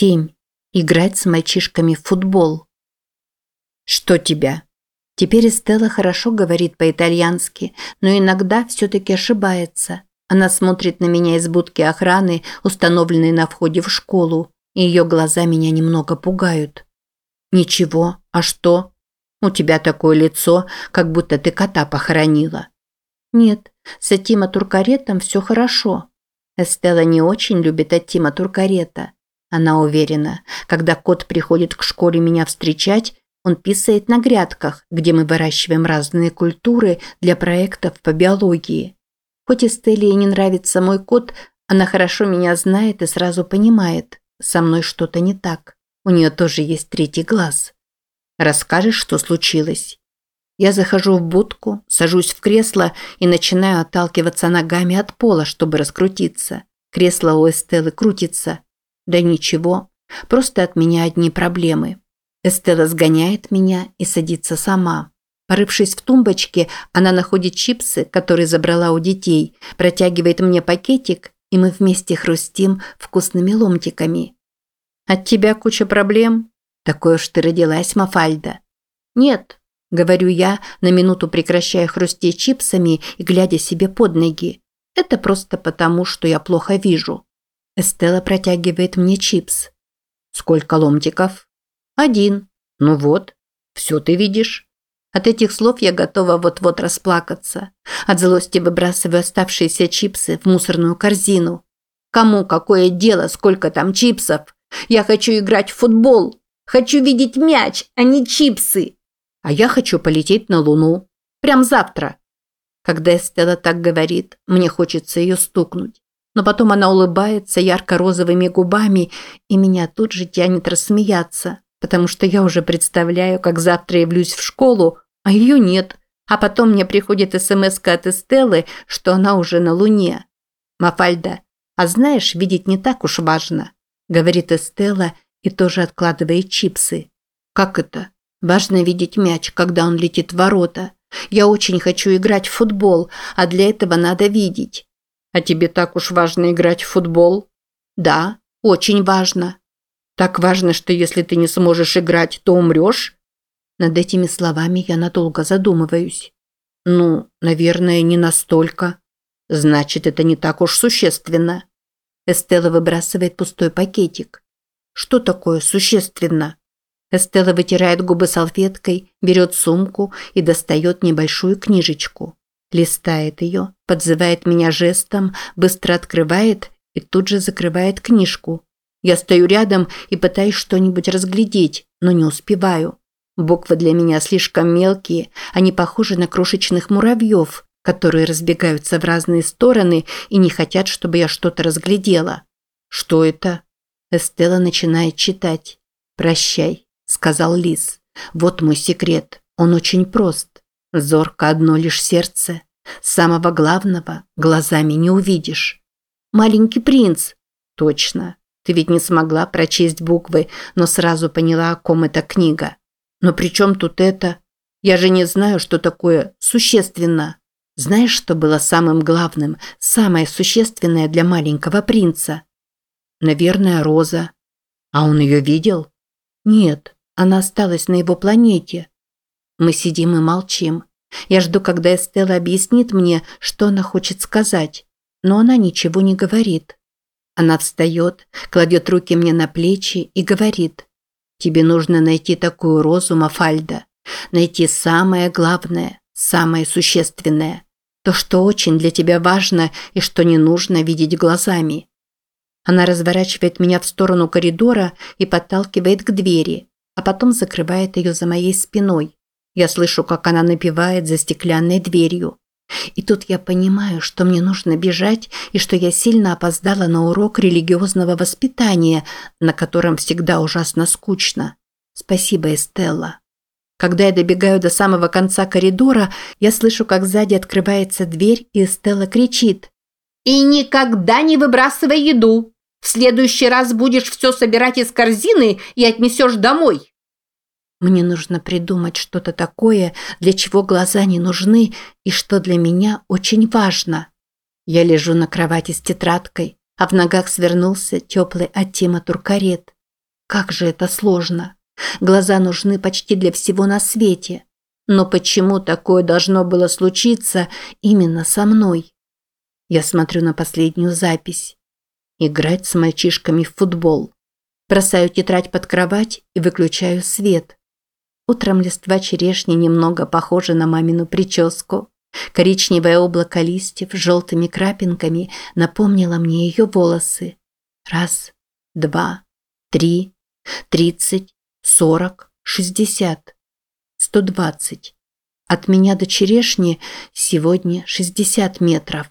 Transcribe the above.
Семь. Играть с мальчишками в футбол. Что тебя? Теперь Эстелла хорошо говорит по-итальянски, но иногда все-таки ошибается. Она смотрит на меня из будки охраны, установленной на входе в школу, и ее глаза меня немного пугают. «Ничего, а что? У тебя такое лицо, как будто ты кота похоронила». «Нет, с Атима Туркаретом все хорошо». Эстелла не очень любит Атима Туркарета. Она уверена, когда кот приходит к школе меня встречать, он писает на грядках, где мы выращиваем разные культуры для проектов по биологии. Хоть Эстелле и не нравится мой кот, она хорошо меня знает и сразу понимает, со мной что-то не так. У нее тоже есть третий глаз. Расскажешь, что случилось? Я захожу в будку, сажусь в кресло и начинаю отталкиваться ногами от пола, чтобы раскрутиться. Кресло у Эстеллы крутится. Да ничего, просто от меня одни проблемы. Эстелла сгоняет меня и садится сама. Порывшись в тумбочке, она находит чипсы, которые забрала у детей, протягивает мне пакетик, и мы вместе хрустим вкусными ломтиками. «От тебя куча проблем?» «Такой уж ты родилась, Мафальда». «Нет», – говорю я, на минуту прекращая хрустеть чипсами и глядя себе под ноги. «Это просто потому, что я плохо вижу». Эстелла протягивает мне чипс. «Сколько ломтиков?» «Один». «Ну вот, все ты видишь». От этих слов я готова вот-вот расплакаться. От злости выбрасываю оставшиеся чипсы в мусорную корзину. Кому какое дело, сколько там чипсов? Я хочу играть в футбол. Хочу видеть мяч, а не чипсы. А я хочу полететь на Луну. Прям завтра. Когда Эстелла так говорит, мне хочется ее стукнуть. Но потом она улыбается ярко-розовыми губами, и меня тут же тянет рассмеяться потому что я уже представляю, как завтра явлюсь в школу, а ее нет. А потом мне приходит смс от Эстеллы, что она уже на Луне. Мафальда, а знаешь, видеть не так уж важно, говорит Эстелла и тоже откладывает чипсы. Как это? Важно видеть мяч, когда он летит в ворота. Я очень хочу играть в футбол, а для этого надо видеть. А тебе так уж важно играть в футбол? Да, очень важно. Так важно, что если ты не сможешь играть, то умрешь? Над этими словами я надолго задумываюсь. Ну, наверное, не настолько. Значит, это не так уж существенно. Эстелла выбрасывает пустой пакетик. Что такое существенно? Эстелла вытирает губы салфеткой, берет сумку и достает небольшую книжечку. Листает ее, подзывает меня жестом, быстро открывает и тут же закрывает книжку. Я стою рядом и пытаюсь что-нибудь разглядеть, но не успеваю. Буквы для меня слишком мелкие, они похожи на крошечных муравьев, которые разбегаются в разные стороны и не хотят, чтобы я что-то разглядела. Что это? Эстела начинает читать. «Прощай», – сказал Лис. «Вот мой секрет. Он очень прост. Зорко одно лишь сердце. Самого главного глазами не увидишь». «Маленький принц». «Точно. Ты ведь не смогла прочесть буквы, но сразу поняла, о ком эта книга. Но при чем тут это? Я же не знаю, что такое существенно. Знаешь, что было самым главным, самое существенное для маленького принца? Наверное, Роза. А он ее видел? Нет, она осталась на его планете. Мы сидим и молчим. Я жду, когда Эстелла объяснит мне, что она хочет сказать. Но она ничего не говорит. Она встает, кладет руки мне на плечи и говорит, «Тебе нужно найти такую розу, Мафальда, найти самое главное, самое существенное, то, что очень для тебя важно и что не нужно видеть глазами». Она разворачивает меня в сторону коридора и подталкивает к двери, а потом закрывает ее за моей спиной. Я слышу, как она напевает за стеклянной дверью. И тут я понимаю, что мне нужно бежать и что я сильно опоздала на урок религиозного воспитания, на котором всегда ужасно скучно. Спасибо, Эстелла. Когда я добегаю до самого конца коридора, я слышу, как сзади открывается дверь, и Эстелла кричит. «И никогда не выбрасывай еду! В следующий раз будешь все собирать из корзины и отнесешь домой!» Мне нужно придумать что-то такое, для чего глаза не нужны и что для меня очень важно. Я лежу на кровати с тетрадкой, а в ногах свернулся теплый от Тима туркарет. Как же это сложно. Глаза нужны почти для всего на свете. Но почему такое должно было случиться именно со мной? Я смотрю на последнюю запись. Играть с мальчишками в футбол. Бросаю тетрадь под кровать и выключаю свет. Утром листва черешни немного похожа на мамину прическу. Коричневое облако листьев с желтыми крапинками напомнило мне ее волосы. Раз, два, три, тридцать, сорок, шестьдесят, сто двадцать. От меня до черешни сегодня шестьдесят метров.